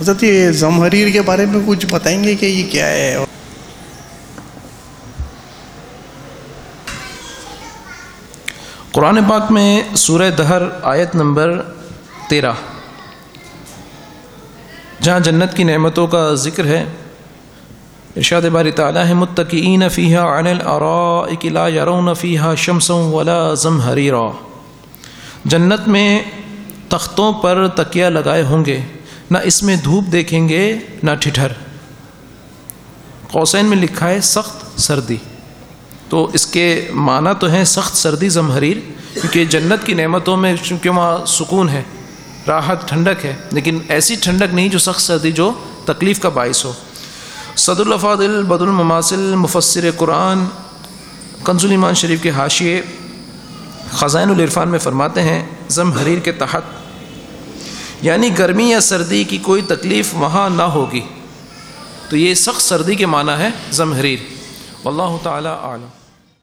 حضرت یہ زمحریر کے بارے میں کچھ بتائیں گے کہ یہ کیا ہے؟ قرآن پاک میں سورہ دہر آیت نمبر تیرہ۔ جہاں جنت کی نعمتوں کا ذکر ہے، ارشاد باری تعالیٰ ہے متقین فیحہ عن الارائک لا یرون فیحہ شمس ولا زمحریرا۔ جنت میں تختوں پر تکیہ لگائے ہوں گے۔ نہ اس میں دھوپ دیکھیں گے، نہ ٹھٹھر۔ قوسین میں لکھا ہے، سخت سردی۔ تو اس کے معنی تو ہیں سخت سردی زمحریر، کیونکہ جنت کی نعمتوں میں چونکہ وہاں سکون ہے، راحت ٹھنڈک ہے۔ لیکن ایسی ٹھنڈک نہیں جو سخت سردی، جو تکلیف کا باعث ہو۔ صدر الفاظل بد المماثل، مفسر قرآن کنز ایمان شریف کے حاشیے خزائن العرفان میں فرماتے ہیں ضم حریر کے تحت یعنی گرمی یا سردی کی کوئی تکلیف وہاں نہ ہوگی۔ تو یہ سخت سردی کے معنی ہے ضم اللہ واللہ تعالی عالم